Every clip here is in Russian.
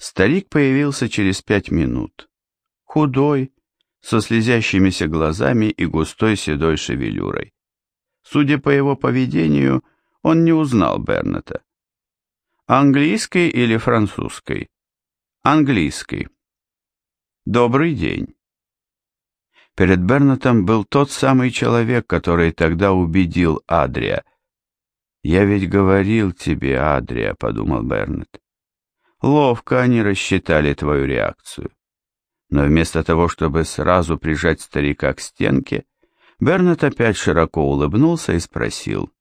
Старик появился через пять минут. Худой, со слезящимися глазами и густой седой шевелюрой. Судя по его поведению, он не узнал Берната. Английской или французской? Английской. Добрый день. Перед Бернатом был тот самый человек, который тогда убедил Адрия. «Я ведь говорил тебе, Адрия», — подумал Бернет. «Ловко они рассчитали твою реакцию». Но вместо того, чтобы сразу прижать старика к стенке, Бернет опять широко улыбнулся и спросил.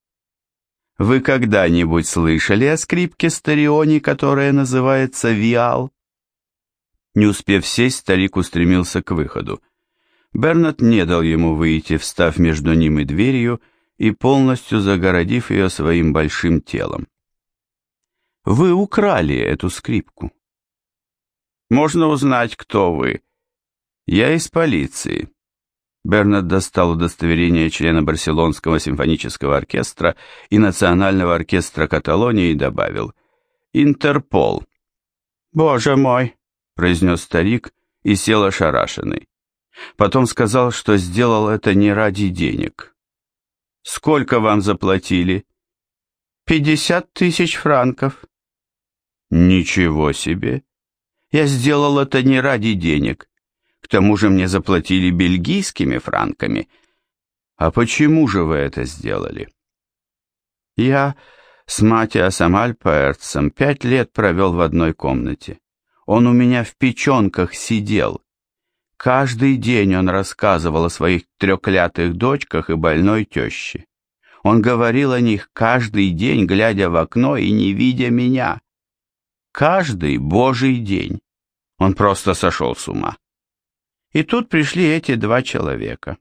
«Вы когда-нибудь слышали о скрипке Стариони, которая называется Виал?» Не успев сесть, старик устремился к выходу. Бернет не дал ему выйти, встав между ним и дверью и полностью загородив ее своим большим телом. «Вы украли эту скрипку». «Можно узнать, кто вы?» «Я из полиции». Бернет достал удостоверение члена Барселонского симфонического оркестра и Национального оркестра Каталонии и добавил «Интерпол». «Боже мой!» — произнес старик и сел ошарашенный. Потом сказал, что сделал это не ради денег. «Сколько вам заплатили?» «Пятьдесят тысяч франков». «Ничего себе! Я сделал это не ради денег. К тому же мне заплатили бельгийскими франками. А почему же вы это сделали?» «Я с Матиасом Альпаэрцем пять лет провел в одной комнате. Он у меня в печенках сидел» Каждый день он рассказывал о своих треклятых дочках и больной теще. Он говорил о них каждый день, глядя в окно и не видя меня. Каждый божий день. Он просто сошел с ума. И тут пришли эти два человека.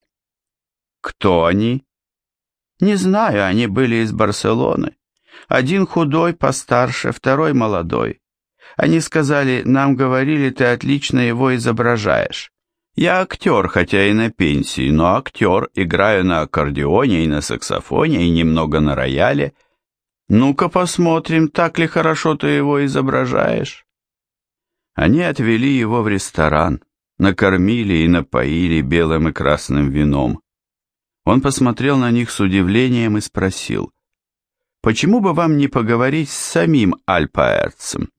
Кто они? Не знаю, они были из Барселоны. Один худой, постарше, второй молодой. Они сказали, нам говорили, ты отлично его изображаешь. Я актер, хотя и на пенсии, но актер, играю на аккордеоне и на саксофоне, и немного на рояле. Ну-ка посмотрим, так ли хорошо ты его изображаешь. Они отвели его в ресторан, накормили и напоили белым и красным вином. Он посмотрел на них с удивлением и спросил, «Почему бы вам не поговорить с самим Альпаэрцем?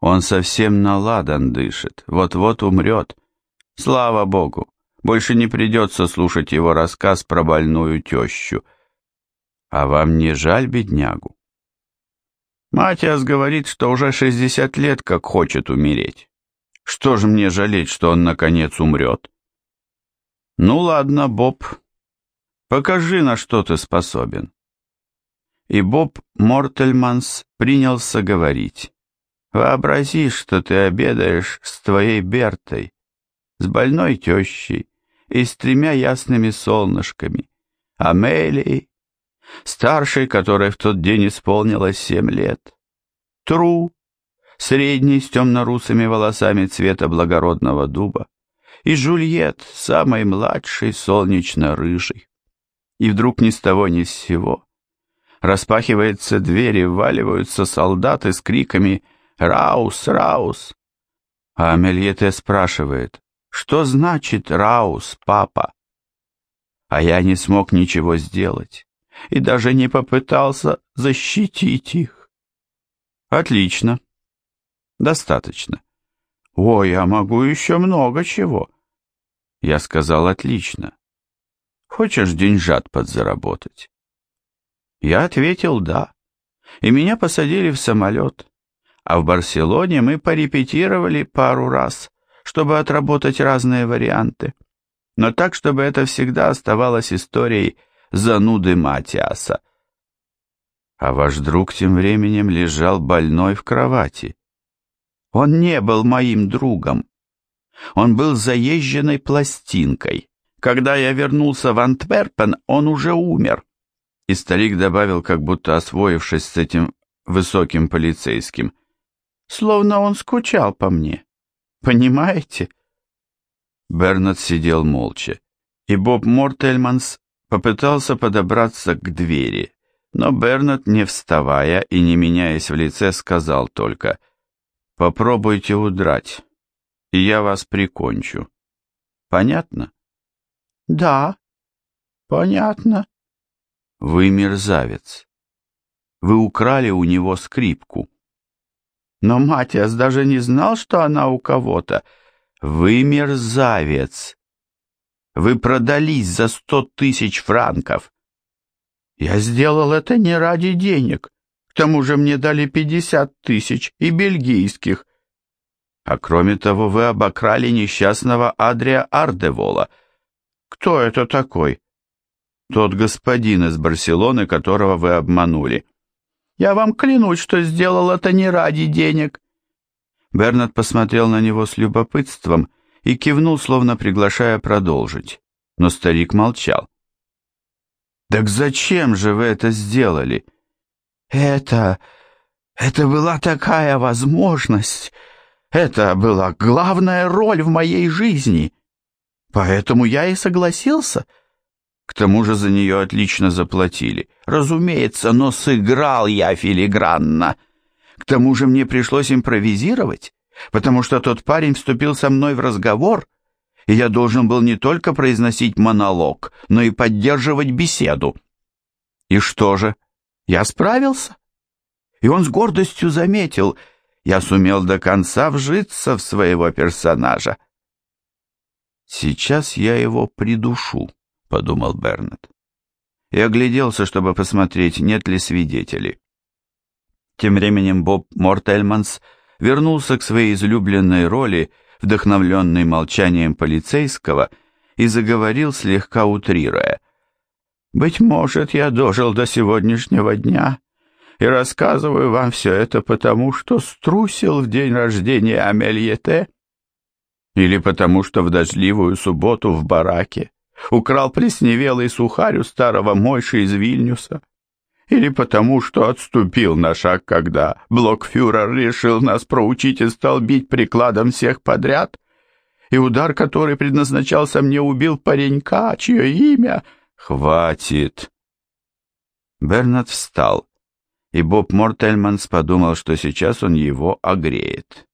Он совсем наладан дышит, вот-вот умрет». Слава Богу, больше не придется слушать его рассказ про больную тещу. А вам не жаль беднягу? Матиас говорит, что уже шестьдесят лет как хочет умереть. Что же мне жалеть, что он наконец умрет? Ну ладно, Боб, покажи, на что ты способен. И Боб Мортельманс принялся говорить. Вообрази, что ты обедаешь с твоей Бертой, с больной тещей и с тремя ясными солнышками, Амелией, старшей, которой в тот день исполнилось семь лет, Тру, средней с темно-русыми волосами цвета благородного дуба, и Жульет, самой младшей, солнечно-рыжей. И вдруг ни с того ни с сего распахивается дверь и вваливаются солдаты с криками «Раус! Раус!». А Амельете спрашивает что значит Раус, папа? А я не смог ничего сделать и даже не попытался защитить их. Отлично. Достаточно. Ой, я могу еще много чего. Я сказал отлично. Хочешь деньжат подзаработать? Я ответил да. И меня посадили в самолет. А в Барселоне мы порепетировали пару раз чтобы отработать разные варианты, но так, чтобы это всегда оставалось историей зануды Матиаса. А ваш друг тем временем лежал больной в кровати. Он не был моим другом. Он был заезженной пластинкой. Когда я вернулся в Антверпен, он уже умер. И старик добавил, как будто освоившись с этим высоким полицейским, словно он скучал по мне. Понимаете?» Бернард сидел молча, и Боб Мортельманс попытался подобраться к двери, но Бернард, не вставая и не меняясь в лице, сказал только Попробуйте удрать, и я вас прикончу. Понятно? Да, понятно. Вы мерзавец. Вы украли у него скрипку. Но Матиас даже не знал, что она у кого-то. Вы мерзавец. Вы продались за сто тысяч франков. Я сделал это не ради денег. К тому же мне дали пятьдесят тысяч и бельгийских. А кроме того, вы обокрали несчастного Адрия Ардевола. Кто это такой? Тот господин из Барселоны, которого вы обманули. Я вам клянусь, что сделал это не ради денег. Бернард посмотрел на него с любопытством и кивнул, словно приглашая продолжить. Но старик молчал. «Так зачем же вы это сделали?» «Это... это была такая возможность. Это была главная роль в моей жизни. Поэтому я и согласился». К тому же за нее отлично заплатили. Разумеется, но сыграл я филигранно. К тому же мне пришлось импровизировать, потому что тот парень вступил со мной в разговор, и я должен был не только произносить монолог, но и поддерживать беседу. И что же? Я справился. И он с гордостью заметил, я сумел до конца вжиться в своего персонажа. «Сейчас я его придушу», — подумал Бернет. И огляделся, чтобы посмотреть, нет ли свидетелей. Тем временем Боб Мортельманс вернулся к своей излюбленной роли, вдохновленный молчанием полицейского, и заговорил, слегка утрируя. «Быть может, я дожил до сегодняшнего дня и рассказываю вам все это потому, что струсил в день рождения Амельете, или потому, что в дождливую субботу в бараке украл плесневелый сухарь у старого Мойши из Вильнюса, или потому, что отступил на шаг, когда блокфюрер решил нас проучить и стал бить прикладом всех подряд, и удар, который предназначался мне, убил паренька, чье имя... «Хватит!» Бернард встал, и Боб Мортельманс подумал, что сейчас он его огреет.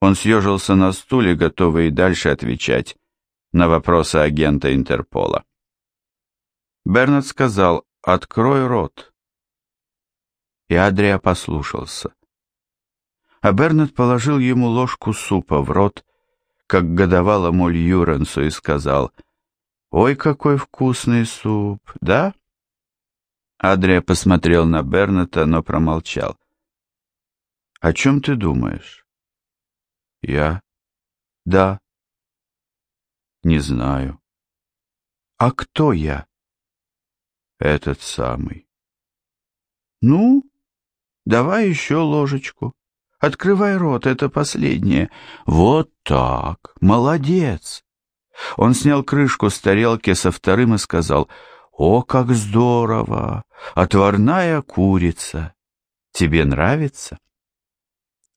Он съежился на стуле, готовый и дальше отвечать на вопросы агента Интерпола. Бернард сказал «Открой рот». И Адрия послушался. А Бернард положил ему ложку супа в рот, как годовалому Льюренсу, и сказал «Ой, какой вкусный суп, да?» Адрия посмотрел на Берната, но промолчал. «О чем ты думаешь?» «Я?» «Да». «Не знаю». «А кто я?» «Этот самый». «Ну, давай еще ложечку. Открывай рот, это последнее. Вот так, молодец». Он снял крышку с тарелки со вторым и сказал, «О, как здорово! Отварная курица! Тебе нравится?»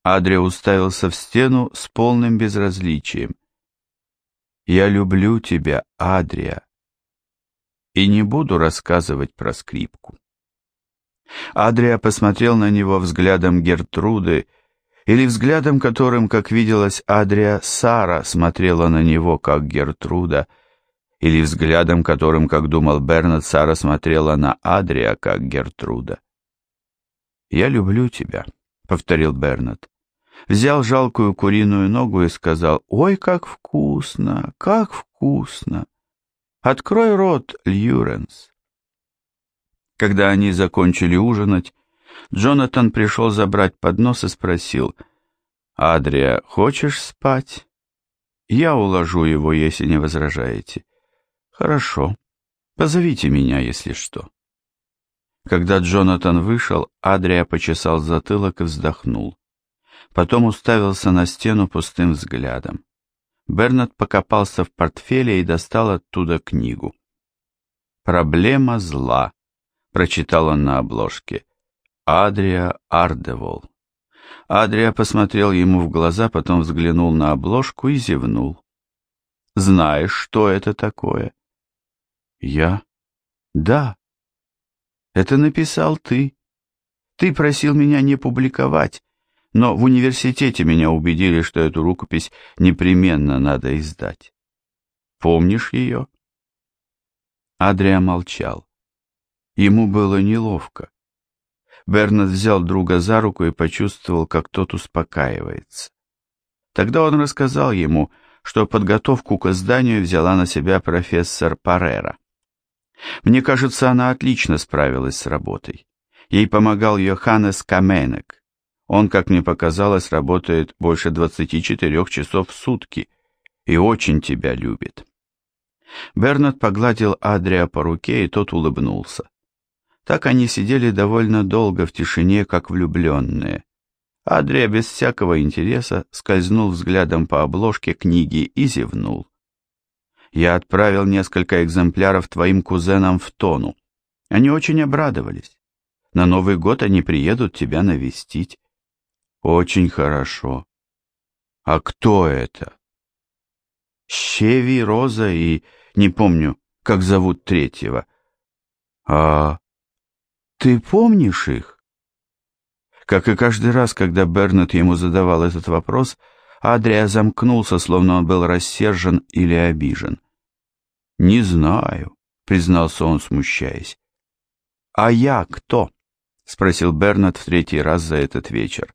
Адрия уставился в стену с полным безразличием. «Я люблю тебя, Адрия, и не буду рассказывать про скрипку». Адрия посмотрел на него взглядом Гертруды или взглядом, которым, как виделось Адрия, Сара смотрела на него, как Гертруда, или взглядом, которым, как думал Бернард, Сара смотрела на Адрия, как Гертруда. «Я люблю тебя», — повторил Бернард. Взял жалкую куриную ногу и сказал, «Ой, как вкусно, как вкусно! Открой рот, Льюренс!» Когда они закончили ужинать, Джонатан пришел забрать поднос и спросил, «Адрия, хочешь спать?» «Я уложу его, если не возражаете». «Хорошо. Позовите меня, если что». Когда Джонатан вышел, Адрия почесал затылок и вздохнул. Потом уставился на стену пустым взглядом. Бернард покопался в портфеле и достал оттуда книгу. «Проблема зла», — прочитал он на обложке. Адрия Ардевол. Адрия посмотрел ему в глаза, потом взглянул на обложку и зевнул. «Знаешь, что это такое?» «Я?» «Да. Это написал ты. Ты просил меня не публиковать, но в университете меня убедили, что эту рукопись непременно надо издать. Помнишь ее?» Адриа молчал. Ему было неловко. Бернард взял друга за руку и почувствовал, как тот успокаивается. Тогда он рассказал ему, что подготовку к изданию взяла на себя профессор Парера. Мне кажется, она отлично справилась с работой. Ей помогал Йоханнес Каменек. Он, как мне показалось, работает больше 24 часов в сутки и очень тебя любит. Бернард погладил Адрия по руке, и тот улыбнулся. Так они сидели довольно долго в тишине, как влюбленные. Адрия без всякого интереса скользнул взглядом по обложке книги и зевнул. «Я отправил несколько экземпляров твоим кузенам в Тону. Они очень обрадовались. На Новый год они приедут тебя навестить. Очень хорошо. А кто это? Щеви, Роза и... не помню, как зовут третьего. А ты помнишь их? Как и каждый раз, когда Бернет ему задавал этот вопрос, Адрия замкнулся, словно он был рассержен или обижен. «Не знаю», — признался он, смущаясь. «А я кто?» — спросил Бернет в третий раз за этот вечер.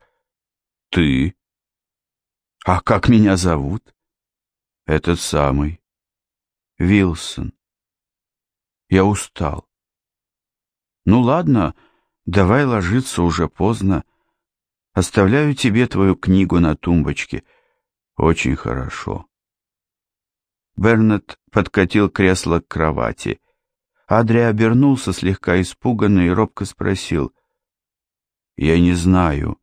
«Ты?» «А как меня зовут?» «Этот самый. Вилсон. Я устал. Ну ладно, давай ложиться, уже поздно. Оставляю тебе твою книгу на тумбочке. Очень хорошо». Бернет подкатил кресло к кровати. Адри обернулся слегка испуганно и робко спросил. «Я не знаю,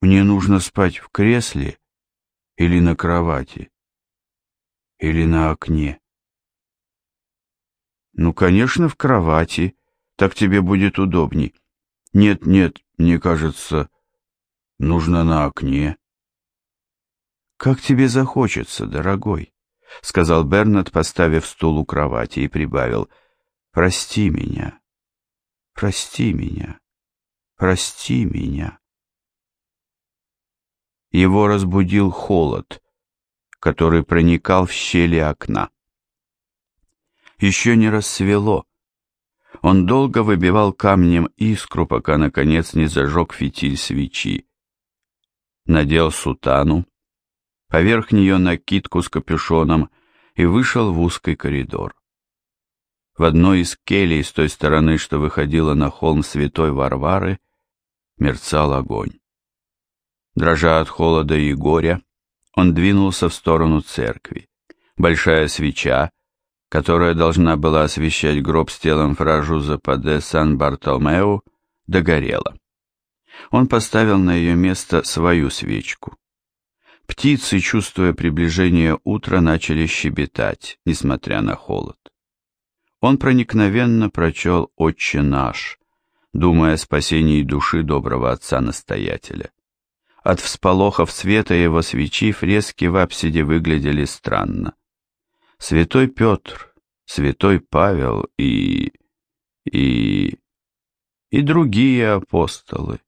мне нужно спать в кресле или на кровати, или на окне. Ну, конечно, в кровати, так тебе будет удобней. Нет, нет, мне кажется, нужно на окне. Как тебе захочется, дорогой, сказал Бернард, поставив стул у кровати, и прибавил, прости меня, прости меня, прости меня. Его разбудил холод, который проникал в щели окна. Еще не рассвело. Он долго выбивал камнем искру, пока, наконец, не зажег фитиль свечи. Надел сутану, поверх нее накидку с капюшоном и вышел в узкий коридор. В одной из келей с той стороны, что выходила на холм святой Варвары, мерцал огонь. Дрожа от холода и горя, он двинулся в сторону церкви. Большая свеча, которая должна была освещать гроб с телом фражу Западе Сан-Бартолмеу, догорела. Он поставил на ее место свою свечку. Птицы, чувствуя приближение утра, начали щебетать, несмотря на холод. Он проникновенно прочел «Отче наш», думая о спасении души доброго отца-настоятеля. От всполохов света его свечи фрески в апсиде выглядели странно. Святой Петр, святой Павел и... и... и другие апостолы,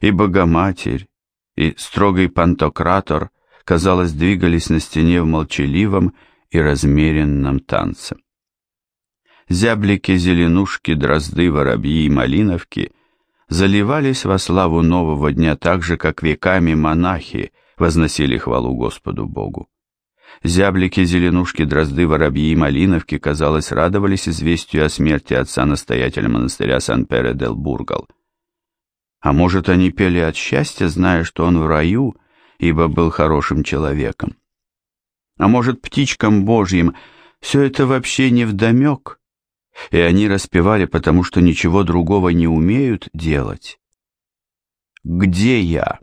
и Богоматерь, и строгий Пантократор, казалось, двигались на стене в молчаливом и размеренном танце. Зяблики, зеленушки, дрозды, воробьи и малиновки — заливались во славу нового дня так же, как веками монахи возносили хвалу Господу Богу. Зяблики, зеленушки, дрозды, воробьи и малиновки, казалось, радовались известию о смерти отца-настоятеля монастыря Сан-Пере-дел-Бургал. А может, они пели от счастья, зная, что он в раю, ибо был хорошим человеком. А может, птичкам божьим все это вообще не вдомек, и они распевали, потому что ничего другого не умеют делать. Где я?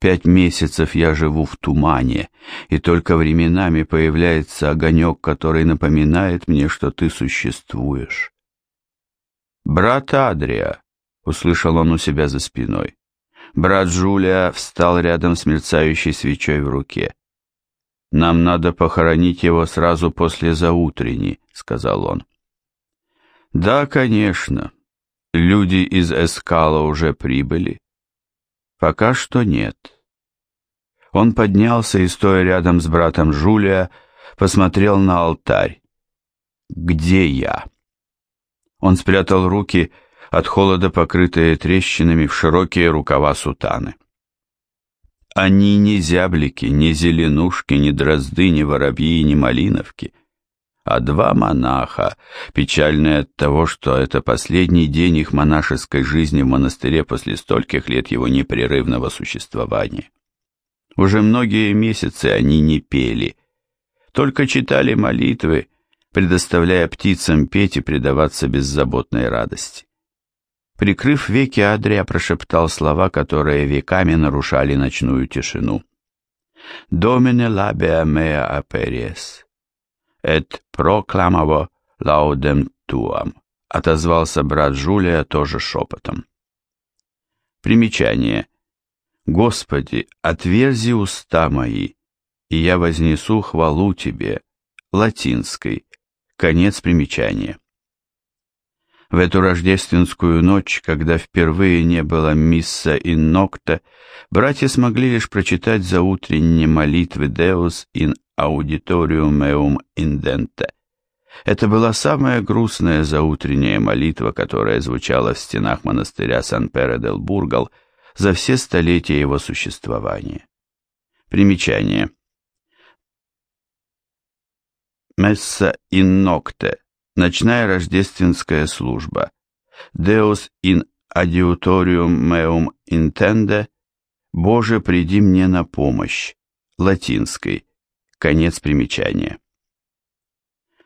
Пять месяцев я живу в тумане, и только временами появляется огонек, который напоминает мне, что ты существуешь. «Брат Адрия!» — услышал он у себя за спиной. Брат Джулия встал рядом с мерцающей свечой в руке. «Нам надо похоронить его сразу после заутрени», — сказал он. Да, конечно. Люди из Эскала уже прибыли. Пока что нет. Он поднялся и, стоя рядом с братом Жулия, посмотрел на алтарь. «Где я?» Он спрятал руки, от холода покрытые трещинами в широкие рукава сутаны. Они не зяблики, не зеленушки, не дрозды, не воробьи, не малиновки, а два монаха, печальные от того, что это последний день их монашеской жизни в монастыре после стольких лет его непрерывного существования. Уже многие месяцы они не пели, только читали молитвы, предоставляя птицам петь и предаваться беззаботной радости. Прикрыв веки, Адрия прошептал слова, которые веками нарушали ночную тишину. «Домине лабеа меа апериес, эт прокламаво лаудем туам», отозвался брат Жулия тоже шепотом. Примечание. «Господи, отверзи уста мои, и я вознесу хвалу Тебе», латинской, конец примечания. В эту рождественскую ночь, когда впервые не было мисса in nocte, братья смогли лишь прочитать заутренние молитвы Deus in auditorium meum indente. Это была самая грустная заутренняя молитва, которая звучала в стенах монастыря Сан-Пере-дел-Бургал за все столетия его существования. Примечание. Месса in nocte Ночная рождественская служба. Deus in adiutorium meum intende. Боже, приди мне на помощь. Латинской. Конец примечания.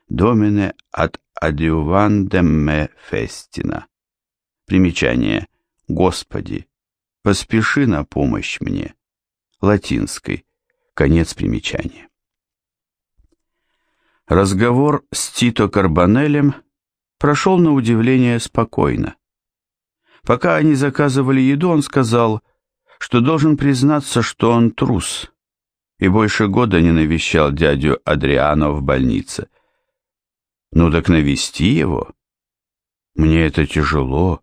Домине ad adiuvandem me festina. Примечание. Господи, поспеши на помощь мне. Латинской. Конец примечания. Разговор с Тито Карбонелем прошел на удивление спокойно. Пока они заказывали еду, он сказал, что должен признаться, что он трус, и больше года не навещал дядю Адриано в больнице. Ну так навести его? Мне это тяжело,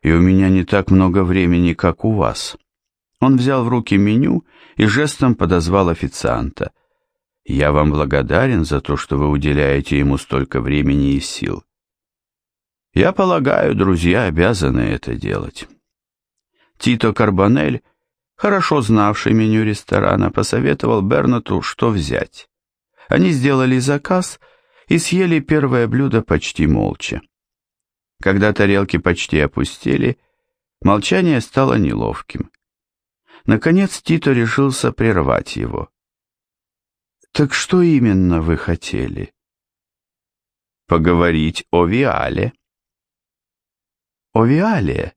и у меня не так много времени, как у вас. Он взял в руки меню и жестом подозвал официанта. Я вам благодарен за то, что вы уделяете ему столько времени и сил. Я полагаю, друзья обязаны это делать. Тито Карбонель, хорошо знавший меню ресторана, посоветовал Бернату, что взять. Они сделали заказ и съели первое блюдо почти молча. Когда тарелки почти опустели, молчание стало неловким. Наконец Тито решился прервать его. Так что именно вы хотели? Поговорить о Виале. О Виале?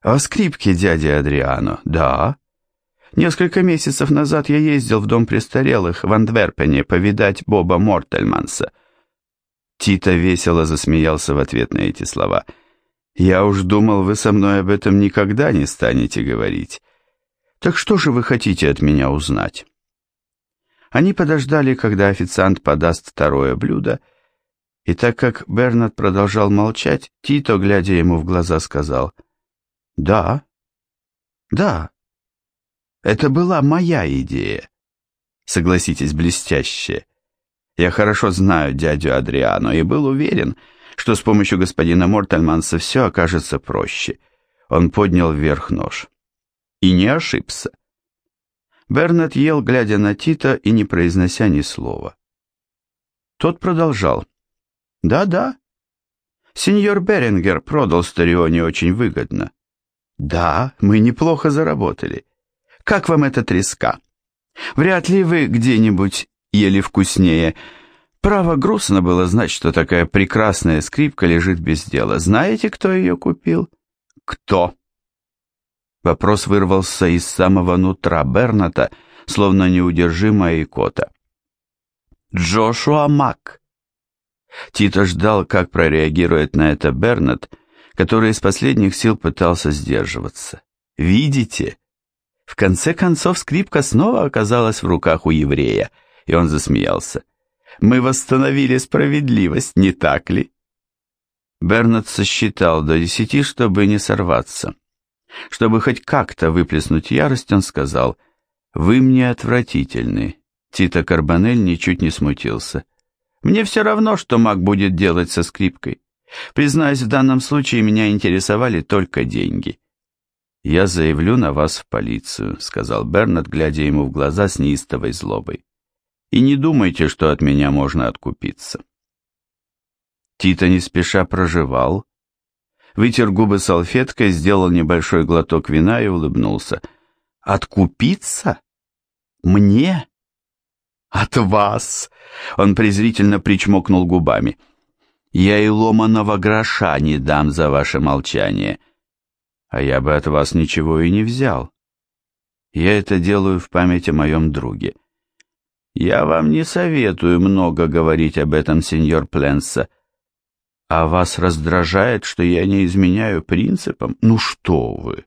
О скрипке дяди Адриано, да. Несколько месяцев назад я ездил в дом престарелых в Антверпене повидать Боба Мортельманса. Тита весело засмеялся в ответ на эти слова. «Я уж думал, вы со мной об этом никогда не станете говорить. Так что же вы хотите от меня узнать?» Они подождали, когда официант подаст второе блюдо, и так как Бернард продолжал молчать, Тито, глядя ему в глаза, сказал «Да, да, это была моя идея. Согласитесь, блестящая. Я хорошо знаю дядю Адриано и был уверен, что с помощью господина Мортальманса все окажется проще. Он поднял вверх нож. И не ошибся. Бернет ел, глядя на Тита и не произнося ни слова. Тот продолжал. «Да-да. Сеньор Берингер продал Старионе очень выгодно. Да, мы неплохо заработали. Как вам эта треска? Вряд ли вы где-нибудь ели вкуснее. Право, грустно было знать, что такая прекрасная скрипка лежит без дела. Знаете, кто ее купил? Кто? Вопрос вырвался из самого нутра Берната, словно неудержимая икота. «Джошуа Мак!» Тито ждал, как прореагирует на это Бернат, который из последних сил пытался сдерживаться. «Видите?» В конце концов скрипка снова оказалась в руках у еврея, и он засмеялся. «Мы восстановили справедливость, не так ли?» Бернат сосчитал до десяти, чтобы не сорваться. Чтобы хоть как-то выплеснуть ярость, он сказал, «Вы мне отвратительны». Тита Карбонель ничуть не смутился. «Мне все равно, что маг будет делать со скрипкой. Признаюсь, в данном случае меня интересовали только деньги». «Я заявлю на вас в полицию», — сказал Бернард, глядя ему в глаза с неистовой злобой. «И не думайте, что от меня можно откупиться». Тита не спеша проживал, вытер губы салфеткой, сделал небольшой глоток вина и улыбнулся. «Откупиться? Мне? От вас?» Он презрительно причмокнул губами. «Я и ломаного гроша не дам за ваше молчание, а я бы от вас ничего и не взял. Я это делаю в память о моем друге. Я вам не советую много говорить об этом, сеньор Пленса, а вас раздражает, что я не изменяю принципам? Ну что вы!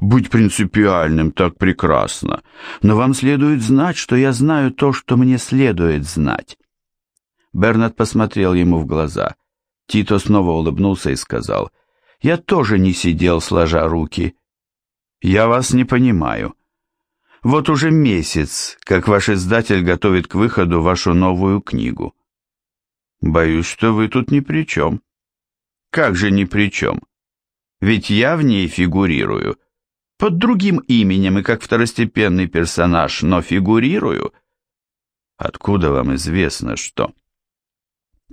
Быть принципиальным так прекрасно, но вам следует знать, что я знаю то, что мне следует знать. Бернард посмотрел ему в глаза. Тито снова улыбнулся и сказал, «Я тоже не сидел, сложа руки. Я вас не понимаю. Вот уже месяц, как ваш издатель готовит к выходу вашу новую книгу. Боюсь, что вы тут ни при чем. Как же ни при чем? Ведь я в ней фигурирую. Под другим именем и как второстепенный персонаж, но фигурирую. Откуда вам известно, что?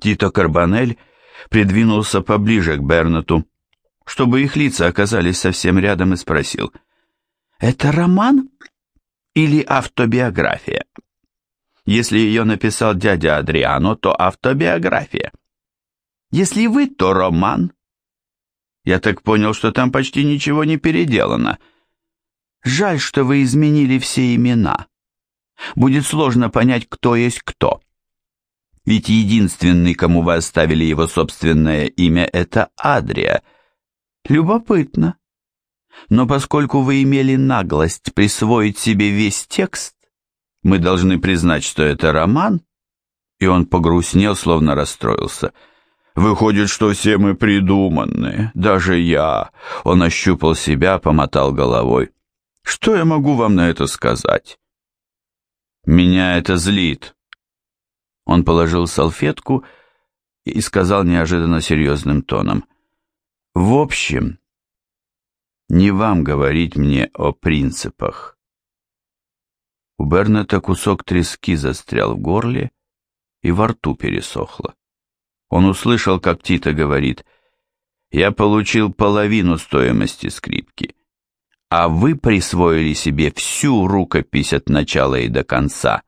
Тито Карбонель придвинулся поближе к Бернату, чтобы их лица оказались совсем рядом и спросил. «Это роман или автобиография?» Если ее написал дядя Адриано, то автобиография. Если вы, то роман. Я так понял, что там почти ничего не переделано. Жаль, что вы изменили все имена. Будет сложно понять, кто есть кто. Ведь единственный, кому вы оставили его собственное имя, это Адрия. Любопытно. Но поскольку вы имели наглость присвоить себе весь текст, мы должны признать, что это роман, и он погрустнел, словно расстроился. Выходит, что все мы придуманные, даже я. Он ощупал себя, помотал головой. Что я могу вам на это сказать? Меня это злит. Он положил салфетку и сказал неожиданно серьезным тоном. В общем, не вам говорить мне о принципах. У Бернета кусок трески застрял в горле и во рту пересохло. Он услышал, как Тита говорит, «Я получил половину стоимости скрипки, а вы присвоили себе всю рукопись от начала и до конца.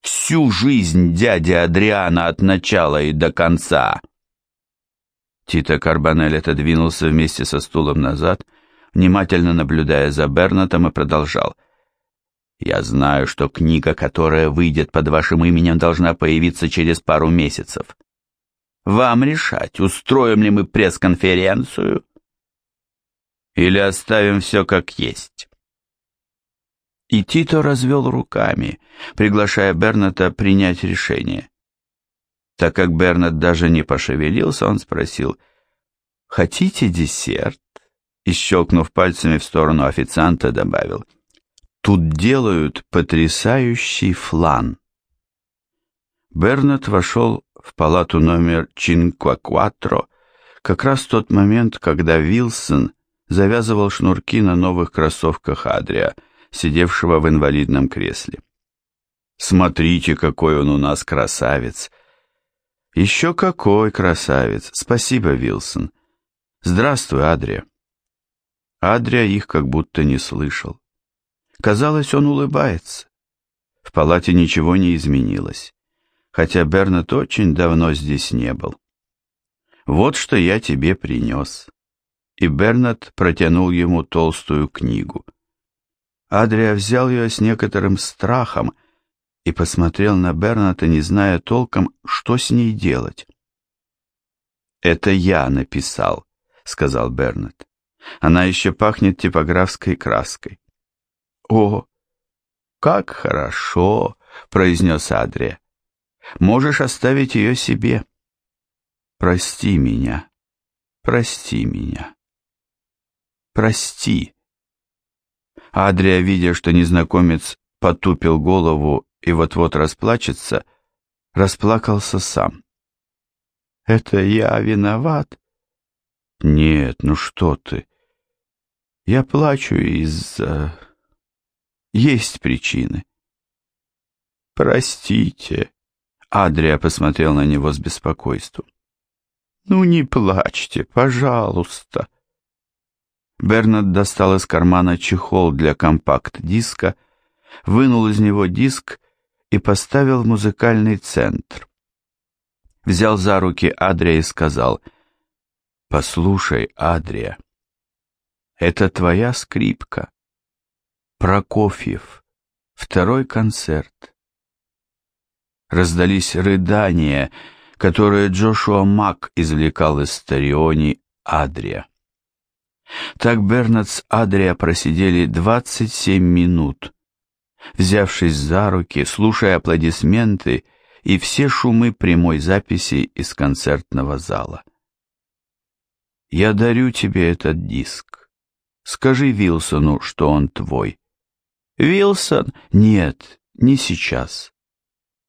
Всю жизнь дяди Адриана от начала и до конца». Тита Карбонель отодвинулся вместе со стулом назад, внимательно наблюдая за Бернатом, и продолжал – я знаю, что книга, которая выйдет под вашим именем, должна появиться через пару месяцев. Вам решать, устроим ли мы пресс-конференцию или оставим все как есть. И Тито развел руками, приглашая Берната принять решение. Так как Бернат даже не пошевелился, он спросил, «Хотите десерт?» И, щелкнув пальцами в сторону официанта, добавил, — Тут делают потрясающий флан. Бернет вошел в палату номер Чинквакватро как раз в тот момент, когда Вилсон завязывал шнурки на новых кроссовках Адрия, сидевшего в инвалидном кресле. «Смотрите, какой он у нас красавец!» «Еще какой красавец! Спасибо, Вилсон!» «Здравствуй, Адрия!» Адрия их как будто не слышал. Казалось, он улыбается. В палате ничего не изменилось, хотя Бернет очень давно здесь не был. «Вот что я тебе принес». И Бернет протянул ему толстую книгу. Адрия взял ее с некоторым страхом и посмотрел на Берната, не зная толком, что с ней делать. «Это я написал», — сказал Бернет. «Она еще пахнет типографской краской. «О, как хорошо!» — произнес Адрия. «Можешь оставить ее себе. Прости меня, прости меня». прости». Адрия, видя, что незнакомец потупил голову и вот-вот расплачется, расплакался сам. «Это я виноват?» «Нет, ну что ты! Я плачу из-за... Есть причины». «Простите», — Адрия посмотрел на него с беспокойством. «Ну не плачьте, пожалуйста». Бернард достал из кармана чехол для компакт-диска, вынул из него диск и поставил в музыкальный центр. Взял за руки Адрия и сказал, «Послушай, Адрия, это твоя скрипка. Прокофьев, второй концерт». Раздались рыдания, которые Джошуа Мак извлекал из Стариони Адрия. Так Бернард с Адрия просидели 27 минут, взявшись за руки, слушая аплодисменты и все шумы прямой записи из концертного зала. «Я дарю тебе этот диск. Скажи Вилсону, что он твой». «Вилсон? Нет, не сейчас.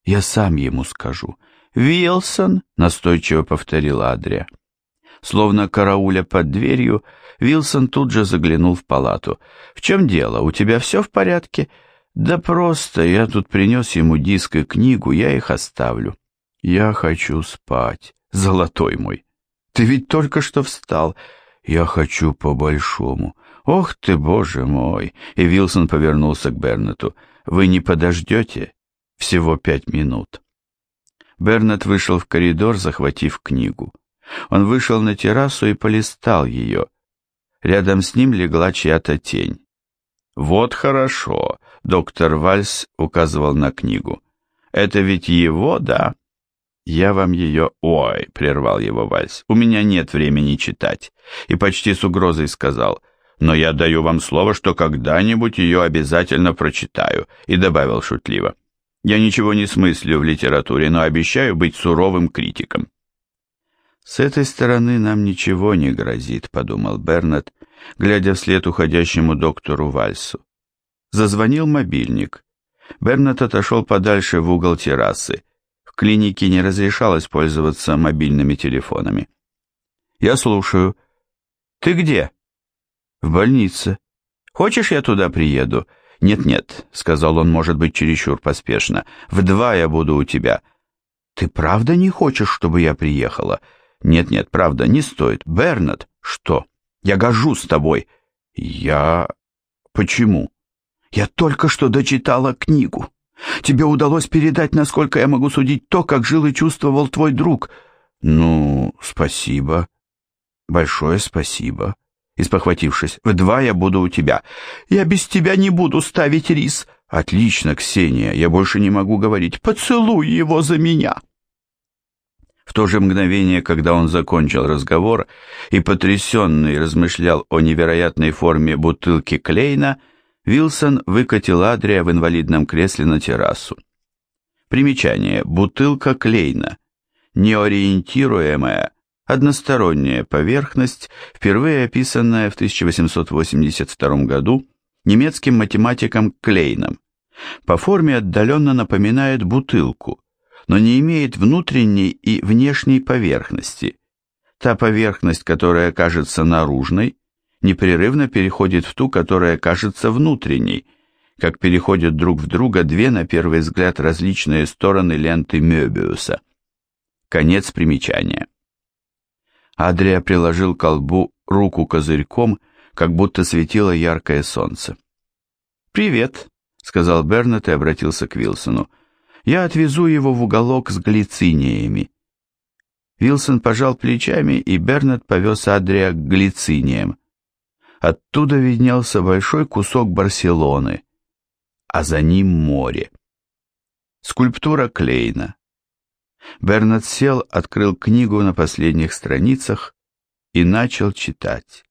Я сам ему скажу». «Вилсон?» — настойчиво повторила Адрия. Словно карауля под дверью, Вилсон тут же заглянул в палату. «В чем дело? У тебя все в порядке?» «Да просто, я тут принес ему диск и книгу, я их оставлю». «Я хочу спать, золотой мой. Ты ведь только что встал. Я хочу по-большому. Ох ты, боже мой!» И Вилсон повернулся к Бернету. «Вы не подождете? Всего пять минут». Бернет вышел в коридор, захватив книгу. Он вышел на террасу и полистал ее. Рядом с ним легла чья-то тень. «Вот хорошо», — доктор Вальс указывал на книгу. «Это ведь его, да?» «Я вам ее...» «Ой», — прервал его Вальс, — «у меня нет времени читать». И почти с угрозой сказал, «Но я даю вам слово, что когда-нибудь ее обязательно прочитаю», и добавил шутливо. «Я ничего не смыслю в литературе, но обещаю быть суровым критиком». «С этой стороны нам ничего не грозит», — подумал Бернет, глядя вслед уходящему доктору Вальсу. Зазвонил мобильник. Бернет отошел подальше в угол террасы. В клинике не разрешалось пользоваться мобильными телефонами. «Я слушаю». «Ты где?» «В больнице». «Хочешь, я туда приеду?» «Нет-нет», — сказал он, может быть, чересчур поспешно. «В два я буду у тебя». «Ты правда не хочешь, чтобы я приехала?» «Нет-нет, правда, не стоит. Бернат, что? Я гожусь с тобой». «Я... Почему?» «Я только что дочитала книгу. Тебе удалось передать, насколько я могу судить, то, как жил и чувствовал твой друг». «Ну, спасибо. Большое спасибо». И спохватившись, «В два я буду у тебя. Я без тебя не буду ставить рис». «Отлично, Ксения, я больше не могу говорить. Поцелуй его за меня». В то же мгновение, когда он закончил разговор и потрясенный размышлял о невероятной форме бутылки Клейна, Вилсон выкатил Адрия в инвалидном кресле на террасу. Примечание. Бутылка Клейна. Неориентируемая, односторонняя поверхность, впервые описанная в 1882 году немецким математиком Клейном. По форме отдаленно напоминает бутылку, но не имеет внутренней и внешней поверхности. Та поверхность, которая кажется наружной, непрерывно переходит в ту, которая кажется внутренней, как переходят друг в друга две, на первый взгляд, различные стороны ленты Мёбиуса. Конец примечания. Адрия приложил к колбу руку козырьком, как будто светило яркое солнце. «Привет», — сказал Бернет и обратился к Вилсону. Я отвезу его в уголок с глициниями. Вилсон пожал плечами, и Бернет повез Адрия к глициниям. Оттуда виднелся большой кусок Барселоны, а за ним море. Скульптура Клейна. Бернет сел, открыл книгу на последних страницах и начал читать.